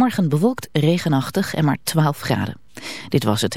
Morgen bewolkt, regenachtig en maar 12 graden. Dit was het.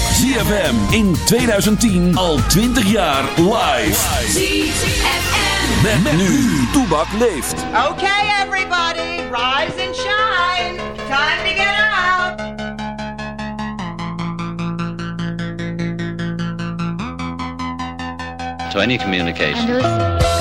ZFM in 2010 al 20 jaar live. ZFM. Met, nu. Toebak leeft. Okay, everybody, rise and shine. Time to get out. to any communication.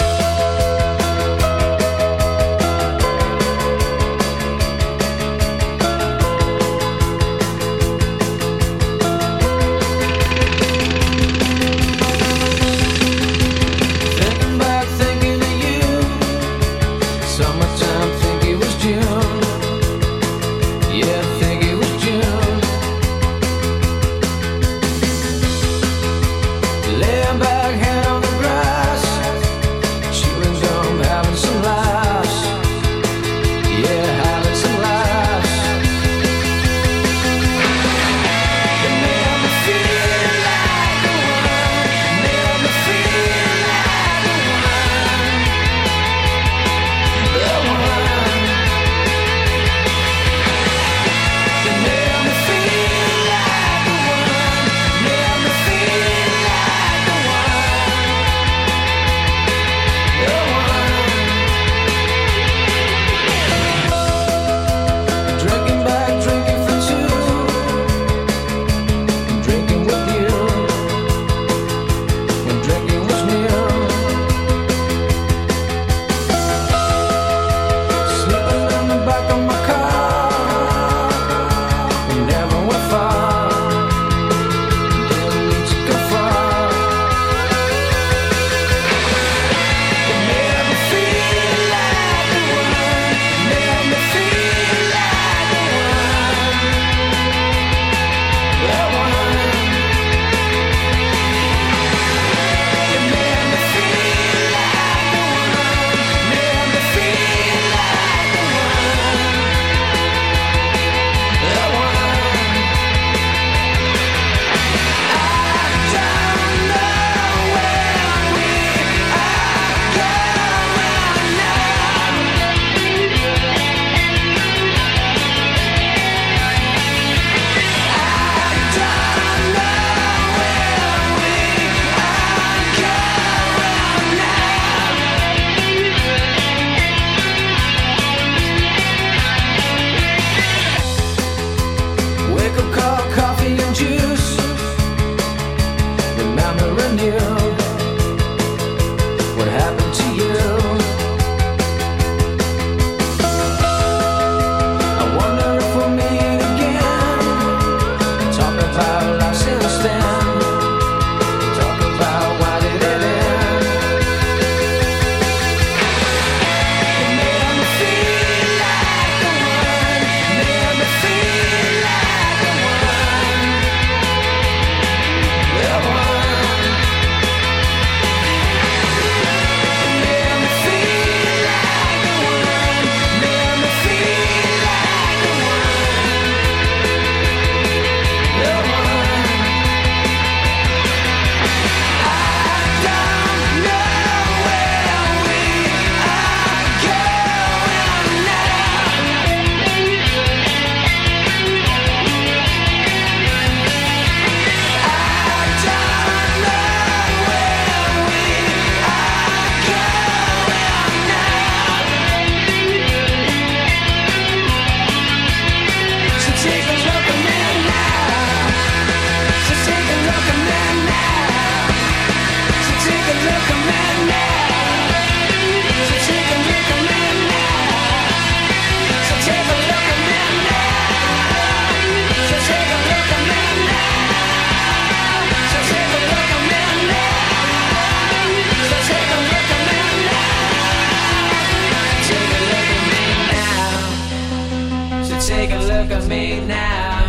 Me now.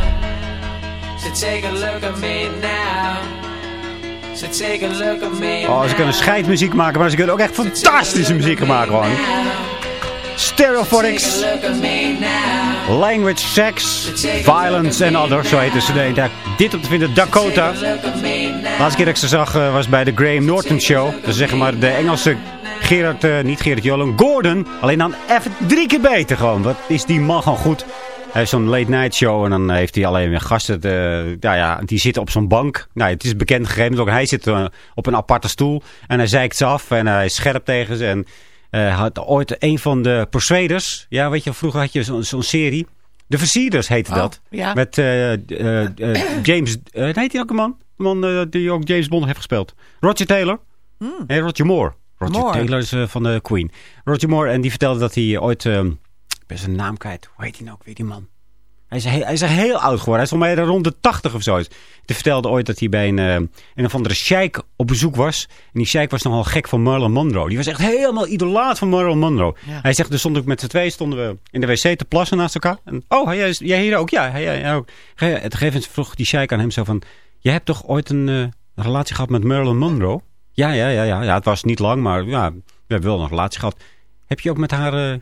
So take a look at me now. So take a look at me Oh, ze kunnen scheidmuziek maken, maar ze kunnen ook echt fantastische muziek maken gewoon. Stereophonics, Language, Sex, Violence and Others, zo heet de cd. Daar dit op te vinden, Dakota. De laatste keer dat ik ze zag eh, was bij de Graham Norton Show. Dus zeg maar de Engelse Gerard, eh, niet Gerard Jolen, Gordon. Alleen dan even drie keer beter gewoon. Wat is die man gewoon goed. Hij heeft zo'n late night show en dan heeft hij alleen weer gasten. De, ja, ja, die zitten op zo'n bank. Nou, het is bekend gegeven. Ook hij zit eh, op een aparte stoel en hij zeikt ze af en hij is scherp tegen ze. En eh, had ooit een van de Persuaders. Ja, weet je, vroeger had je zo'n serie. De Versierders heette Oh, dat. ja. Met eh, eh, eh, James, eh heet hij ook een man? Een man eh, die ook James Bond heeft gespeeld. Roger Taylor. Nee, Roger Moore. Roger Moore. Taylor is eh, van de Queen. Roger Moore, en die vertelde dat hij ooit... eh, ik ben zijn naam kwijt. Hoe heet hij nou ook weer, die man? Hij is, heel, hij is heel oud geworden. Hij is volgens mij rond de 80 of zo. Hij vertelde ooit dat hij bij een, eh, een of andere sheik op bezoek was. En die sheik was nogal gek van Marilyn Monroe. Die was echt helemaal idolaat van Marilyn Monroe. Ja. Hij zegt, dus stond ik met z'n twee stonden we in de wc te plassen naast elkaar. En, oh, jij, jij hier ook? Ja, hij, hij ook. Het gegeven moment vroeg die sheik aan hem zo van... Jij hebt toch ooit een, eh, een relatie gehad met Marilyn Monroe? Ja, ja, ja, ja, ja. Het was niet lang, maar ja, we hebben wel een relatie gehad. Heb je ook met haar eh,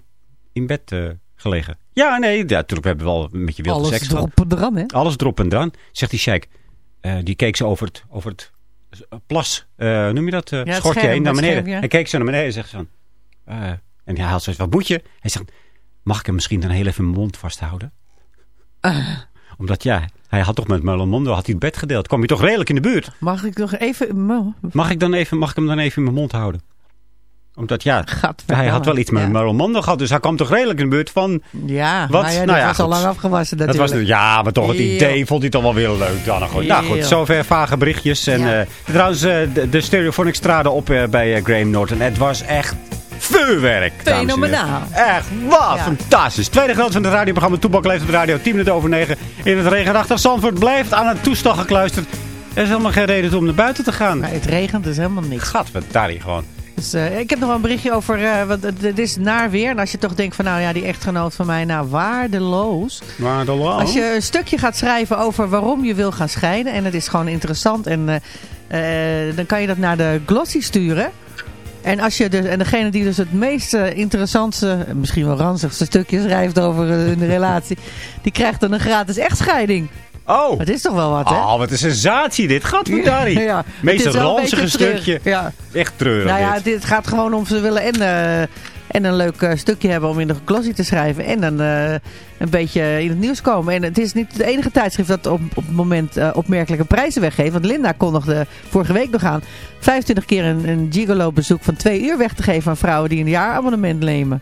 in bed eh, gelegen? Ja, nee, ja, natuurlijk we hebben wel een beetje wilde Alles seks gehad. erop en eraan, hè? Alles erop en eraan. Zegt die sheik. eh, die keek ze over het, over het plas, eh, noem je dat, eh, het schortje scherm, heen naar beneden. scherm, ja. Hij keek zo naar beneden en zegt zo. eh, en hij haalt zo wat moet je? Hij zegt, mag ik hem misschien dan heel even in mijn mond vasthouden? Omdat ja, hij had toch met Marlon Mondo had hij het bed gedeeld. Kwam hij toch redelijk in de buurt? Mag ik nog even... Mag ik, dan even, mag ik hem dan even in mijn mond houden? Omdat ja, hij had wel iets met Ja. Marlon Mondo gehad. Dus hij kwam toch redelijk in de buurt van... Ja, Wat? maar ja, Nou ja, was al lang afgewassen Dat was, ja, maar toch het idee vond hij toch wel weer leuk. Dan, nou, goed. nou goed, zover vage berichtjes. En, Ja. eh, trouwens, eh, de, de Stereophonics traden op eh, bij Graham Norton. Het was echt vuurwerk. Fenomenaal. Echt, wat Ja. fantastisch. Tweede groot van het radioprogramma Toebak leeft op de radio. 10 minuten over 9. In het regenachtig Zandvoort blijft aan het toestel gekluisterd. Er is helemaal geen reden om naar buiten te gaan. Maar het regent dus helemaal niks. Hier gewoon. Dus, eh, ik heb nog wel een berichtje over, eh, want het, is naar weer. En als je toch denkt van, nou ja, die echtgenoot van mij, nou waardeloos. Maar de lang. Als je een stukje gaat schrijven over waarom je wil gaan scheiden. En het is gewoon interessant. En eh, dan kan je dat naar de Glossy sturen. En, als je dus, en degene die dus het meest interessantste, misschien wel ranzigste stukje schrijft over hun relatie. Die krijgt dan een gratis echtscheiding. Oh. Dat is toch wel wat, hè? Oh, wat een sensatie dit. Gadverdarie. Ja, Meest het wel een ranzige stukje. Ja. Echt treurig Nou ja, dit. dit gaat gewoon om ze willen en, eh, en een leuk eh, stukje hebben om in de glossy te schrijven. En dan eh, een beetje in het nieuws komen. En het is niet het enige tijdschrift dat op, op het moment opmerkelijke prijzen weggeeft. Want Linda kondigde vorige week nog aan 25 keer een, een gigolo bezoek van twee uur weg te geven aan vrouwen die een jaarabonnement nemen.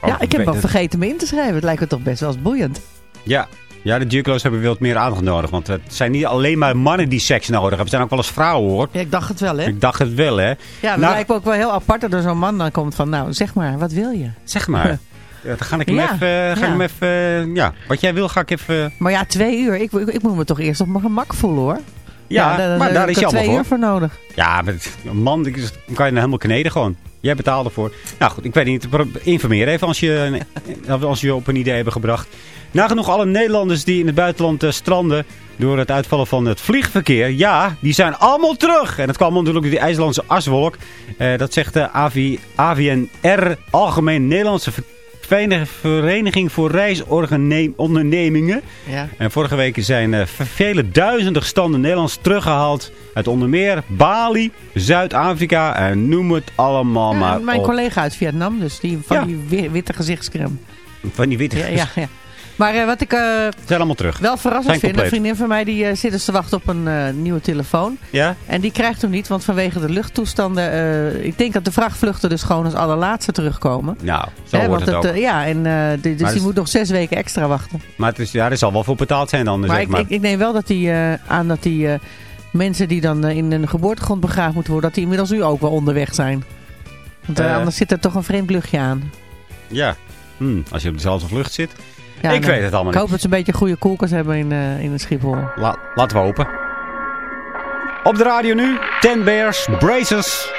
Oh, ja, ik heb wel het. vergeten me in te schrijven. Het lijkt me toch best wel eens boeiend. Ja. Ja, de gigolo's hebben wel wat meer aandacht nodig. Want het zijn niet alleen maar mannen die seks nodig hebben. Het zijn ook wel eens vrouwen hoor. Ja, ik dacht het wel, hè? Ik dacht het wel hè. Ja, dat Nou, lijkt me ook wel heel apart dat er zo'n man dan komt van, nou, zeg maar, wat wil je? Zeg maar. Ja, dan ga ik hem Ja, even... Ga ik ja. hem even eh, ja, wat jij wil ga ik even... Maar ja, twee uur. Ik, ik, ik moet me toch eerst op mijn gemak voelen, hoor. Ja, daar- maar daar is ik je er allemaal twee voor. uur voor nodig. Ja, met man dan kan je helemaal kneden gewoon. Jij betaalt ervoor. Nou goed, ik weet niet. Informeer even als je, als je op een idee hebben gebracht. Nagenoeg alle Nederlanders die in het buitenland eh, stranden door het uitvallen van het vliegverkeer. Ja, die zijn allemaal terug. En dat kwam natuurlijk door die IJslandse aswolk. Eh, dat zegt de AV, AVNR, Algemeen Nederlandse Ver- Vereniging- Vereniging voor Reisondernemingen. Ja. En vorige week zijn eh, vele duizenden gestanden Nederlands teruggehaald uit onder meer Bali, Zuid-Afrika en noem het allemaal Ja, maar mijn op. collega uit Vietnam, dus die van Ja. die wi- witte gezichtscreme. Van die witte ja, ja. Maar eh, wat ik eh, zijn allemaal terug. wel verrassend Zijn vind, een vriendin van mij die eh, zit dus te wachten op een eh, nieuwe telefoon. Ja? En die krijgt hem niet, want vanwege de luchttoestanden, eh, ik denk dat de vrachtvluchten dus gewoon als allerlaatste terugkomen. Nou, zo wordt het ook. eh, ja, en, eh, dus Maar die is- moet nog zes weken extra wachten. maar het is, ja, er zal wel voor betaald zijn dan, Maar zeg maar. ik, ik neem wel dat die, eh, aan dat die eh, mensen die dan eh, in een geboortegrond begraafd moeten worden, dat die inmiddels nu ook wel onderweg zijn. Want eh, Eh. anders zit er toch een vreemd luchtje aan. Ja, hm, als je op dezelfde vlucht zit. Ja, ik nou, weet het allemaal Ik hoop niet. dat ze een beetje goede koelkast hebben in, eh in de Schiphol. La- laten we hopen. Op de radio nu, Ten Bears, Braces.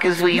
because we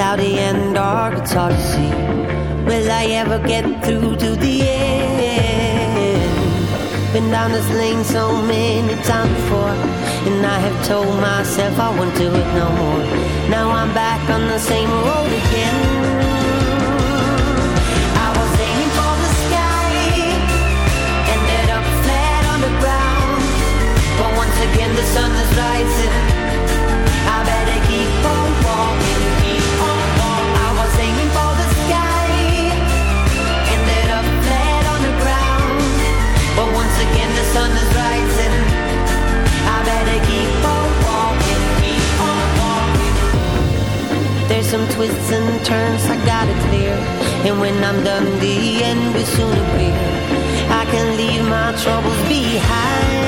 cloudy and dark, it's hard to see. Will I ever get through to the end? Been down this lane so many times before, and I have told myself I won't do it no more. Now I'm back on the same road again. again the sun is rising some twists and turns, I got it clear. And when I'm done, the end will soon appear. I can leave my troubles behind.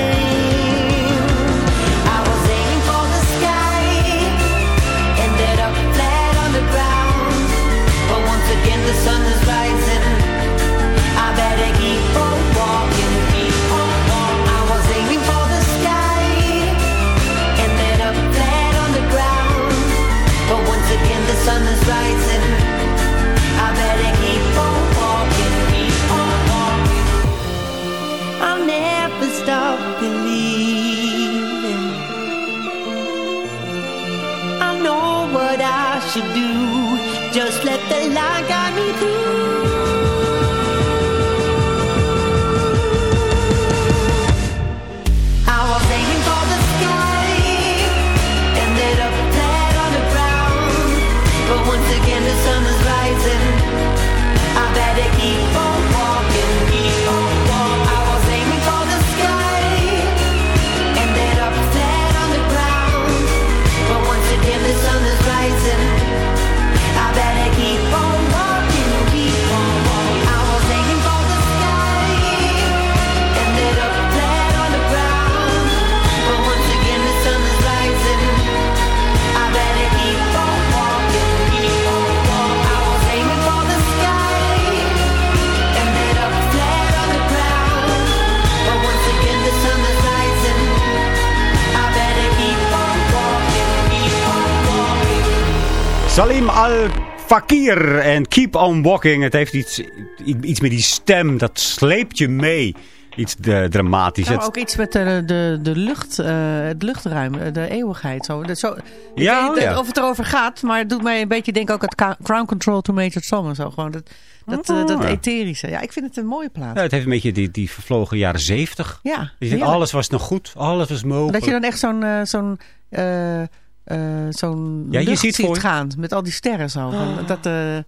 En Keep on Walking. Het heeft iets, iets met die stem, dat sleept je mee. Iets de, dramatisch. Nou, het maar ook iets met de, de, de lucht, eh, het luchtruim, eh, de eeuwigheid. Zo, de, zo, ja, weet, oh ja, Of het erover gaat, maar het doet mij een beetje denken ook het Crown Control to Major Tom en zo. Gewoon dat, dat, dat oh. etherische. Ja, ik vind het een mooie plaats. Ja, nou, het heeft een beetje die, die vervlogen jaren zeventig. Ja. Dus alles was nog goed, alles was mogelijk. Dat je dan echt zo'n... Zo'n eh, zo'n ja, je ziet, gaan. Met al die sterren zo. Van, ah. dat... Eh,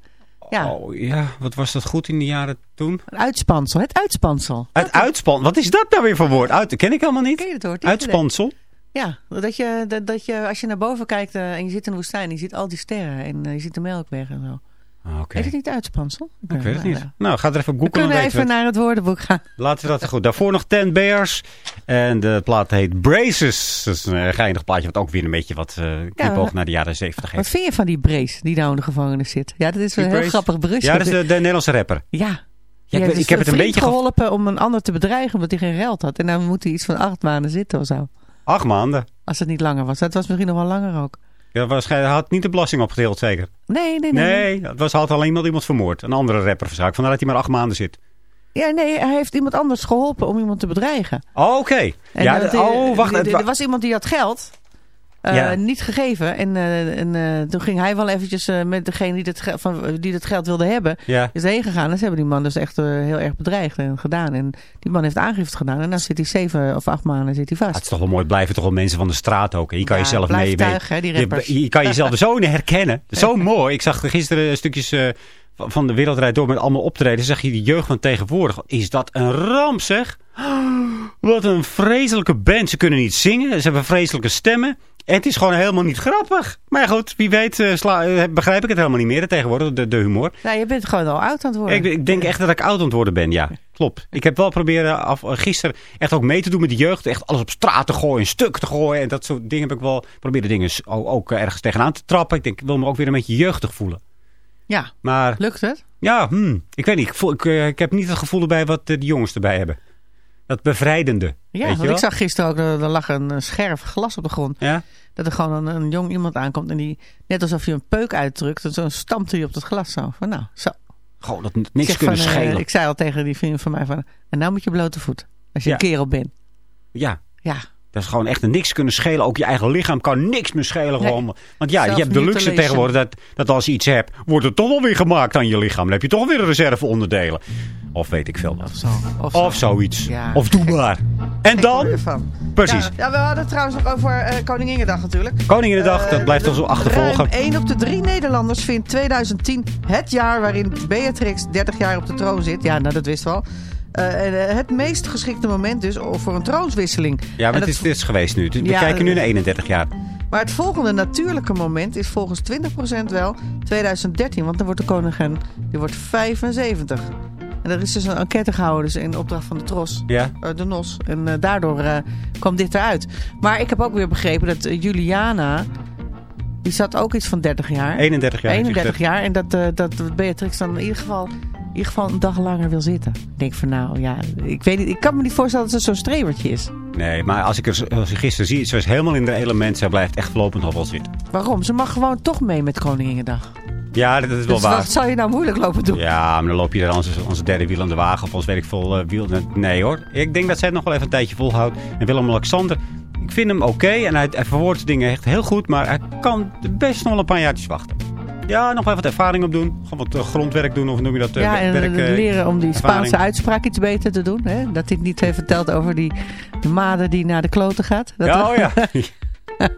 ja. Oh, ja, wat was dat goed in de jaren toen? Een uitspansel, het uitspansel. Het uitspansel, wat is dat nou weer voor woord? Uit, dat ken ik helemaal niet. Uitspansel? Ja, dat je, dat, dat, je als je naar boven kijkt eh, en je zit in de woestijn, je ziet al die sterren en je ziet de melkweg en zo. Ah, Oké. Heet het niet uitspansel? Ik weet het niet. Nou, ga er even op We googlen. kunnen even het. naar het woordenboek gaan. Laten we dat goed. Daarvoor nog Ten Bears. En de plaat heet Braces. Dat is een geinig plaatje wat ook weer een beetje wat eh knipoog naar de jaren 70 Wat heeft. vind je van die Brace die nou in de gevangenis zit? Ja, dat is wel een heel grappig brusje. Ja, dat is de, de Nederlandse rapper. Ja. Ja, Die ik, heb het een beetje geholpen om een ander te bedreigen omdat hij geen geld had. En dan moet hij iets van acht maanden zitten of zo. Acht maanden. Als het niet langer was. Dat was misschien nog wel langer ook. Ja, waarschijnlijk hij had niet de belasting opgedeeld, zeker. Nee, nee, nee. Nee, het was, had alleen iemand, iemand vermoord. Een andere rapper waarschijnlijk. Vandaar dat hij maar acht maanden zit. Ja, nee, hij heeft iemand anders geholpen om iemand te bedreigen. Oh, Oké. Ja, eh, oh, wacht. Er wa- was iemand die had geld. Eh, Ja. Niet gegeven. En, eh, en eh, toen ging hij wel eventjes met degene die dat, van, die dat geld wilde hebben. Ja. Is heen gegaan. En ze hebben die man dus echt heel erg bedreigd en gedaan. En die man heeft aangifte gedaan. En dan zit hij zeven of acht maanden zit hij vast. Het is toch wel mooi, blijven toch wel mensen van de straat ook. Je kan jezelf mee, hè, die je, kan jezelf zo herkennen. Zo mooi. Ik zag gisteren stukjes van- van de Wereldrijd door met allemaal optreden. Zag je die jeugd van tegenwoordig. Is dat een ramp zeg? Wat een vreselijke band. Ze kunnen niet zingen. Ze hebben vreselijke stemmen. En het is gewoon helemaal niet grappig. Maar goed, wie weet eh, sla- eh, begrijp ik het helemaal niet meer tegenwoordig. De, de humor. Nou, je bent gewoon al oud aan het worden. Ik, ik denk echt dat ik oud aan het worden ben, ja. Klopt. Ik heb wel proberen af, gisteren echt ook mee te doen met de jeugd. Echt alles op straat te gooien, stuk te gooien. En dat soort dingen heb ik wel proberen dingen ook, ook ergens tegenaan te trappen. Ik denk, ik wil me ook weer een beetje jeugdig voelen. Ja, Maar lukt het? ja, hmm, ik weet niet. Ik, voel, ik, eh, ik heb niet het gevoel erbij wat eh, de jongens erbij hebben. Dat bevrijdende. Ja, want ik zag gisteren ook, er, er lag een eh, scherf glas op de grond. Ja? Dat er gewoon een, een jong iemand aankomt en die, net alsof je een peuk uitdrukt, en zo stampt hij op het glas zo. Van nou, zo. Gewoon dat Ik niks kunnen van, eh, schelen. ik zei al tegen die vriend van mij van, en nou moet je blote voet. Als je Ja. een kerel bent. Ja. Ja. Dat is gewoon echt niks kunnen schelen. Ook je eigen lichaam kan niks meer schelen. Nee. Gewoon. Want ja, je hebt de luxe tegenwoordig dat, dat als je iets hebt, wordt het toch wel weer gemaakt aan je lichaam. Dan heb je toch weer reserveonderdelen. Of weet ik veel wat. Of zo. Of, Of zo. zoiets. Ja, of doe maar. En dan? Precies. Ja, ja, we hadden het trouwens nog over eh Koninginnedag natuurlijk. Koninginnedag, dat blijft ons achtervolgen. Ruim 1 op de 3 Nederlanders vindt 2010 het jaar waarin Beatrix 30 jaar op de troon zit. Ja, nou dat wisten we al. Eh, eh, het meest geschikte moment dus voor een troonswisseling. Ja, maar het is, het is geweest nu. We Ja, kijken nu eh, naar 31 jaar. Maar het volgende natuurlijke moment is volgens 20% wel 2013. Want dan wordt de koningin die wordt 75. En er is dus een enquête gehouden dus in opdracht van de Tros. Ja. eh, de NOS. En eh, daardoor eh, kwam dit eruit. Maar ik heb ook weer begrepen dat Juliana... Die zat ook iets van 30 jaar. 31 jaar. heeft hij 31 gezegd. jaar. En dat, dat Beatrix dan in ieder geval... In ieder geval een dag langer wil zitten. Ik denk van nou ja, ik weet niet. Ik kan me niet voorstellen dat ze zo'n strevertje is. Nee, maar als ik, er, als ik gisteren zie, ze is helemaal in de element. Zij blijft echt lopend nog wel zitten. Waarom? Ze mag gewoon toch mee met Koninginnedag. Ja, dat is wel Dus waar. wat zou je nou moeilijk lopen doen? Ja, maar dan loop je er onze, onze derde wiel aan de wagen. Of ons weet ik veel eh, wiel. Nee hoor. Ik denk dat zij het nog wel even een tijdje volhoudt. En Willem-Alexander, ik vind hem oké. en hij, hij verwoordt dingen echt heel goed. Maar hij kan best nog wel een paar jaartjes wachten. Ja, nog wel wat ervaring op doen. Gewoon wat eh, grondwerk doen. Of noem je dat? eh, Ja, en werk, leren om die ervaring. Spaanse uitspraak iets beter te doen. Hè? Dat hij het niet heeft verteld over die de mader die naar de kloten gaat. Dat Ja, oh ja.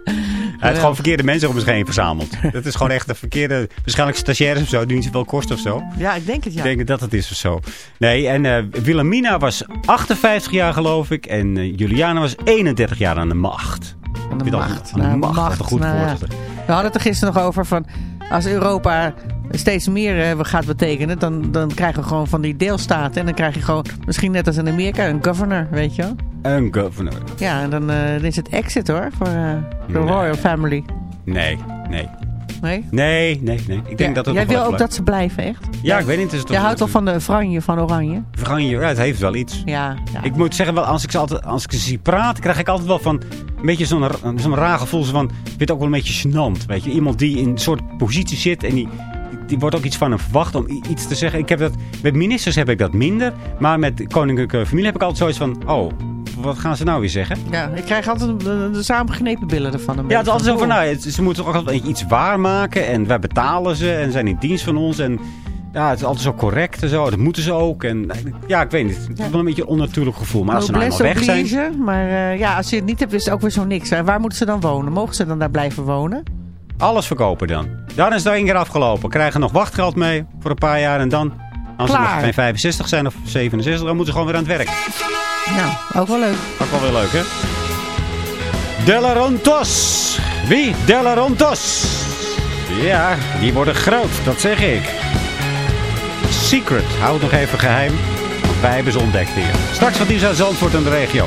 Hij heeft gewoon verkeerde mensen om zich heen verzameld. Dat is gewoon echt de verkeerde... Waarschijnlijk stagiaires of zo, die niet zoveel kosten of zo. Ja, ik denk het ja. Ik denk dat het is of zo. Nee, en eh Wilhelmina was 58 jaar geloof ik. En eh, Juliana was 31 jaar aan de macht. Aan de macht. Aan de macht, goed nou ja. We hadden het er gisteren nog over van... Als Europa steeds meer eh, gaat betekenen... Dan, dan krijgen we gewoon van die deelstaten. En dan krijg je gewoon, misschien net als in Amerika, een governor, weet je wel. Een governor. Ja, en dan, eh, dan is het exit hoor, voor eh, de Nee. royal family. Nee, nee. Nee? Nee, nee, nee. Ik denk Ja, dat het Jij wil ook dat ze blijven, echt? Ja, ik weet niet. Is het Jij houdt wel van de franje van oranje? Franje, ja, het heeft wel iets. Ja, ja. Ik moet zeggen, wel, als ik, ze altijd, als ik ze zie praten, krijg ik altijd wel van een beetje zo'n zo'n raar gevoel. zo Van, ik vind het ook wel een beetje gênant. Weet je, iemand die in een soort positie zit en die, die wordt ook iets van hem verwacht om iets te zeggen. Ik heb dat, met ministers heb ik dat minder, maar met koninklijke familie heb ik altijd zoiets van, oh, wat gaan ze nou weer zeggen? Ja, ik krijg altijd de, de samengeknepen billen ervan. Ja, het is altijd zo van, nou, het- ze moeten toch altijd iets waarmaken en wij betalen ze en zijn in dienst van ons en... Ja, het is altijd zo correct en zo. Dat moeten ze ook. En ja, ik weet niet. Het is wel een beetje een onnatuurlijk gevoel. Maar als ze nou eenmaal weg zijn... Maar eh, ja, als je het niet hebt, is het ook weer zo niks. En waar moeten ze dan wonen? Mogen ze dan daar blijven wonen? Alles verkopen dan. Dan is het één keer afgelopen. Krijgen nog wachtgeld mee voor een paar jaar en dan... Als ze nog geen 65 zijn of 67, dan moeten ze gewoon weer aan het werk. Nou, ook wel leuk. Ook wel weer leuk, hè? Delarontos. Wie? Delarontos. Ja, die worden groot, dat zeg ik. Secret, hou het nog even geheim. Wij hebben ze ontdekt hier. Straks nieuws uit Zandvoort en de regio.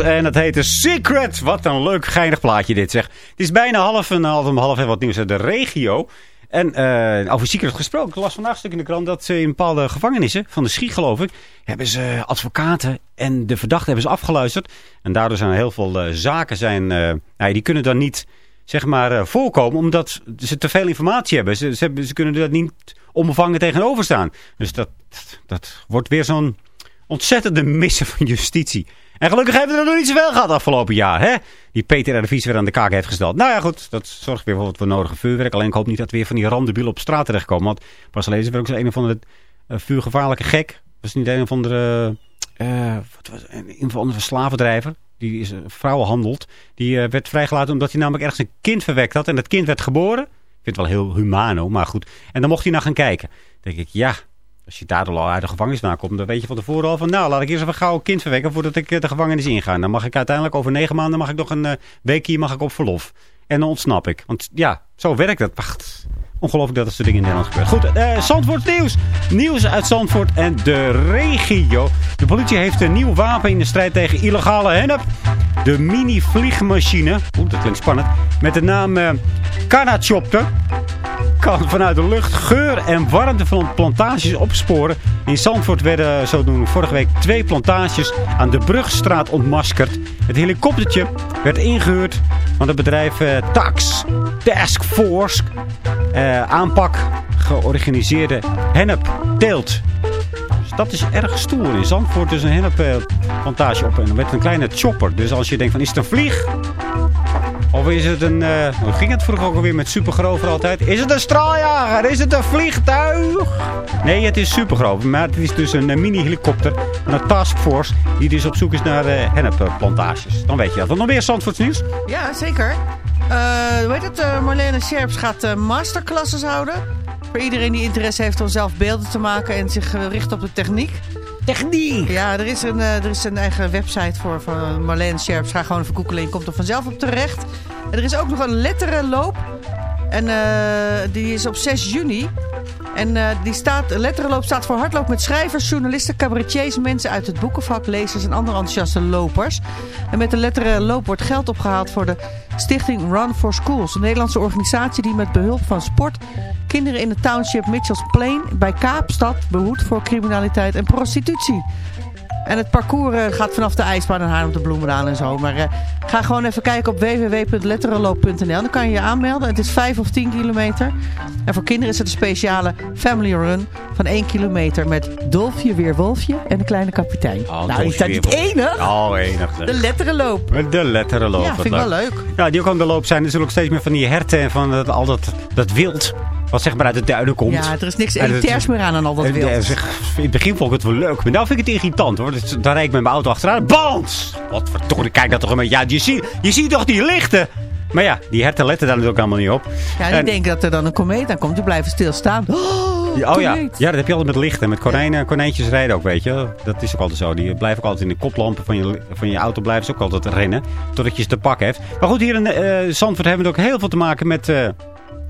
En het heette Secret. Wat een leuk geinig plaatje dit zeg. Het is bijna half en half om half en wat nieuws uit de regio. En eh, over Secret gesproken. Ik las vandaag een stuk in de krant dat ze in bepaalde gevangenissen, van de Schie geloof ik, hebben ze advocaten en de verdachten hebben ze afgeluisterd. En daardoor zijn er heel veel eh, zaken zijn, eh, nou, die kunnen dan niet zeg maar eh, voorkomen omdat ze te veel informatie hebben. Ze, ze, kunnen er niet onbevangen tegenover staan. Dus dat, dat wordt weer zo'n ontzettende missen van justitie. En gelukkig hebben we er nog niet zoveel gehad afgelopen jaar. Hè? Die Peter de Vries weer aan de kaak heeft gesteld. Nou ja, goed. Dat zorgt weer voor wat voor nodige vuurwerk. Alleen ik hoop niet dat weer van die randebielen op straat terechtkomen. Want pas lezen we ook zo een of andere uh, vuurgevaarlijke gek. Was niet een of andere... Uh, wat was, een of andere slavendrijver. Die is, uh, vrouwen handelt. Die werd vrijgelaten omdat hij namelijk ergens een kind verwekt had. En dat kind werd geboren. Ik vind het wel heel humano, maar goed. En dan mocht hij naar gaan kijken. Denk ik, ja... Als je daar al uit de gevangenis komt, dan weet je van tevoren al van... nou, laat ik eerst even gauw een kind verwekken voordat ik eh, de gevangenis inga. Dan mag ik uiteindelijk over negen maanden mag ik nog een eh, weekje mag ik op verlof. En dan ontsnap ik. Want ja, zo werkt dat. Wacht. Ongelooflijk dat er soort dingen in Nederland gebeurt. Goed, eh Zandvoort nieuws. Nieuws uit Zandvoort en de regio. De politie heeft een nieuw wapen in de strijd tegen illegale hennep. De mini-vliegmachine. Oeh, dat klinkt spannend. Met de naam Carnachopter kan vanuit de lucht geur en warmte van plantages opsporen. In Zandvoort werden zodoende vorige week twee plantages aan de Brugstraat ontmaskerd. Het helikoptertje werd ingehuurd van het bedrijf eh, Tax Task Force. Aanpak georganiseerde hennepteelt. Dus dat is erg stoer. In Zandvoort is een hennepplantage op en werd een kleine chopper. Dus als je denkt van is het een vlieg? Of is het een... eh, hoe ging het vroeger ook alweer met supergrover altijd? Is het een straaljager? Is het een vliegtuig? Nee, het is supergrover. Maar het is dus een eh, mini-helikopter van een taskforce... die dus op zoek is naar eh hennepplantages. Dan weet je dat. Wat nog meer Zandvoorts nieuws? Ja, zeker. Eh hoe heet het? eh, Marlene Scherps gaat eh, masterclasses houden. Voor iedereen die interesse heeft om zelf beelden te maken en zich richt op de techniek. Techniek! Ja, er is een, er is een eigen website voor van Marlene Scherps. Ga gewoon even googelen, je komt er vanzelf op terecht. En er is ook nog een letterenloop. En eh, die is op 6 juni. En eh, die staat, letterenloop staat voor hardloop met schrijvers, journalisten, cabaretiers, mensen uit het boekenvak, lezers en andere enthousiaste lopers. En met de letterenloop wordt geld opgehaald voor de stichting Run for Schools. Een Nederlandse organisatie die met behulp van sport kinderen in de township Mitchells Plain bij Kaapstad behoedt voor criminaliteit en prostitutie. En het parcours eh, gaat vanaf de ijsbaan en Haarlem de Bloemendaal en zo. Maar eh, ga gewoon even kijken op www.letterenloop.nl. Dan kan je je aanmelden. Het is 5 of 10 kilometer. En voor kinderen is het een speciale family run van 1 kilometer met Dolfje, Weerwolfje en de kleine kapitein. Oh, nou, is dat niet enig? Oh, enig. De letterenloop. De letterenloop. Ja, vind ik wel leuk. Ja, die ook aan de loop zijn. Er zullen ook steeds meer van die herten en van dat, al dat, dat wild. Wat zeg maar uit de duinen komt. Ja, er is niks En elitairs meer aan dan al dat En, wild. ja, zeg, in het begin vond ik het wel leuk. Maar nu vind ik het irritant hoor. Dus, dan rijd ik met mijn auto achteraan. Bans! Wat verdorie, kijk dat toch een beetje. Ja, je ziet, je ziet toch die lichten? Maar ja, die herten letten daar natuurlijk allemaal niet op. Ja, die En- denken dat er dan een komeet aan komt. Die blijven stilstaan. Oh, Ja, oh ja. ja, dat heb je altijd met lichten. Met konijnen, konijntjes rijden ook, weet je. Dat is ook altijd zo. Die blijven ook altijd in de koplampen van je, van je auto blijven ze ook altijd rennen. Totdat je ze te pakken hebt. Maar goed, hier in eh Zandvoort hebben we ook heel veel te maken met... eh,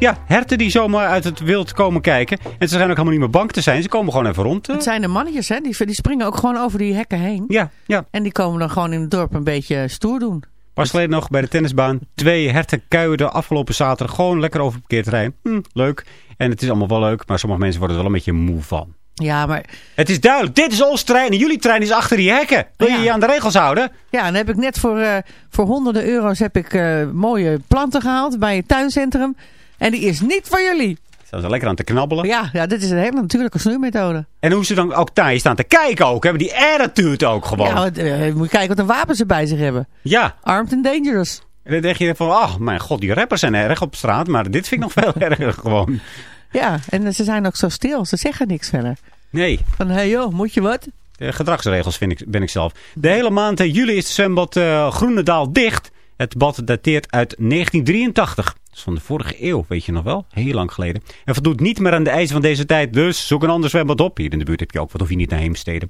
ja, herten die zomaar uit het wild komen kijken. En ze zijn ook helemaal niet meer bang te zijn. Ze komen gewoon even rond. eh. Het zijn de mannetjes, hè? Die, die springen ook gewoon over die hekken heen. Ja, ja. En die komen dan gewoon in het dorp een beetje stoer doen. Pas geleden nog bij de tennisbaan. Twee herten kuierden afgelopen zaterdag gewoon lekker over het parkeerterrein. Hm, leuk. En het is allemaal wel leuk. Maar sommige mensen worden er wel een beetje moe van. Ja, maar... Het is duidelijk. Dit is ons trein en jullie trein is achter die hekken. Wil je Ja. je aan de regels houden? Ja, en dan heb ik net voor, eh, voor honderden euro's heb ik eh, mooie planten gehaald bij het tuincentrum. En die is niet voor jullie. Zijn ze lekker aan te knabbelen. Ja, ja dit is een hele natuurlijke snoeimethode. En hoe ze dan ook daar staan te kijken ook. Hebben die attitude ook gewoon. Ja, Ja. want, eh, moet je kijken wat een wapens ze bij zich hebben. Armed and dangerous. En dan denk je van, ach mijn god, die rappers zijn erg op straat. Maar dit vind ik nog veel erger gewoon. Ja, en ze zijn ook zo stil. Ze zeggen niks verder. Nee. Van, hé hey joh, moet je wat? De gedragsregels vind ik, ben ik zelf. De hele maand eh, juli is het zwembad eh, Groenendaal dicht. Het bad dateert uit 1983. Is van de vorige eeuw, weet je nog wel? Heel lang geleden. En voldoet niet meer aan de eisen van deze tijd. Dus zoek een ander zwembad op. Hier in de buurt heb je ook wat, hoef je niet naar Heemstede.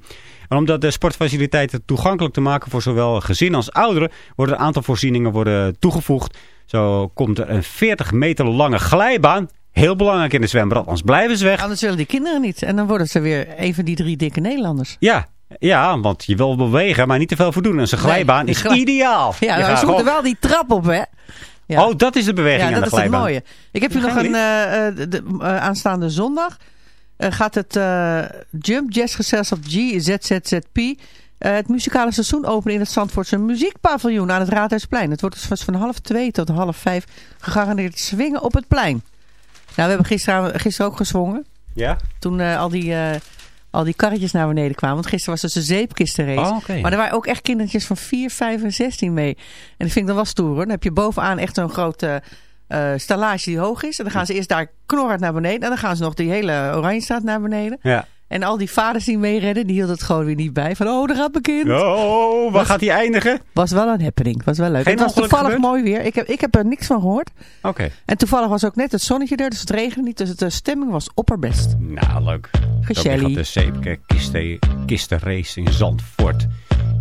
Maar om de sportfaciliteiten toegankelijk te maken voor zowel gezinnen als ouderen... worden een aantal voorzieningen worden toegevoegd. Zo komt er een 40 meter lange glijbaan. Heel belangrijk in de zwembad, anders blijven ze weg. Anders willen die kinderen niet. En dan worden ze weer een van die drie dikke Nederlanders. Ja, ja, want je wil bewegen, maar niet te veel voor doen. En zijn glijbaan is glij- ideaal. Ja, Je ze moeten gewoon- wel die trap op, hè? Ja. Oh, dat is de beweging Ja, aan dat is het mooie. Ik heb je nog een... eh, eh, de, eh, aanstaande zondag gaat het Jump Jazz Gezelschap GZZZP... het muzikale seizoen openen in het Zandvoortse muziekpaviljoen aan het Raadhuisplein. Het wordt dus van half twee tot half vijf gegarandeerd swingen op het plein. Nou, we hebben gisteren, gisteren ook gezwongen. Ja? Toen al, die, al die karretjes naar beneden kwamen. Want gisteren was dus een zeepkistenrace. Oh. Maar er waren ook echt kindertjes van 4, 5 en 16 mee. En dat vind ik dan wel stoer hoor. Dan heb je bovenaan echt zo'n grote eh stallage die hoog is. En dan gaan ze eerst daar knorrend naar beneden. En dan gaan ze nog die hele Oranjestraat naar beneden. Ja. En al die vaders die meeredden, die hielden het gewoon weer niet bij. Van, oh, daar gaat mijn kind. Oh, waar gaat hij eindigen? Was wel een happening. Was wel leuk. Geen het was toevallig gebeurd? mooi weer. Ik heb, ik heb er niks van gehoord. Oké. En toevallig was ook net het zonnetje er, dus het regende niet. Dus de stemming was opperbest. Nou, leuk. Gezellig. De zeepkisten kistenrace in Zandvoort.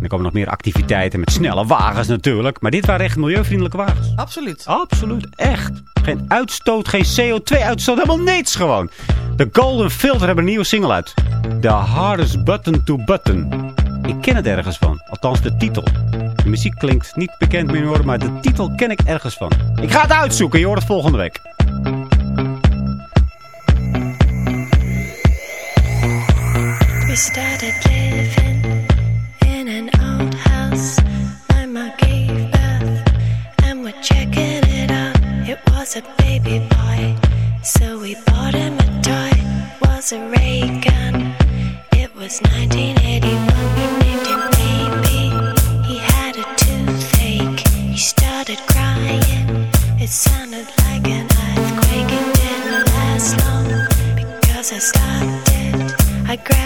En er komen nog meer activiteiten met snelle wagens natuurlijk. Maar dit waren echt milieuvriendelijke wagens. Absoluut. Absoluut, echt. Geen uitstoot, geen CO2-uitstoot, helemaal niets gewoon. De Golden Filter hebben een nieuwe single uit. The Hardest Button to Button. Ik ken het ergens van, althans de titel. De muziek klinkt niet bekend meer hoor, maar de titel ken ik ergens van. Ik ga het uitzoeken, je hoort het volgende week. We started living was a baby boy, so we bought him a toy. Was a ray gun. It was 1981. We named him Baby. He had a toothache. He started crying. It sounded like an earthquake. It didn't last long because I stopped it. I grabbed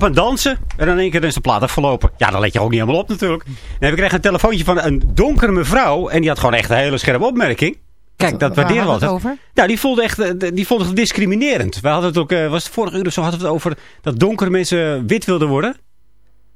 volop aan het dansen. En in één keer is de plaat afgelopen. Ja, dan let je ook niet helemaal op natuurlijk. En we kregen een telefoontje van een donkere mevrouw. En die had gewoon echt een hele scherpe opmerking. Kijk, dat Waar waarderen we altijd. over? Ja, die voelde, echt, eh, die voelde het discriminerend. We hadden het ook, eh, was het vorige uur of zo, hadden we het over dat donkere mensen wit wilden worden.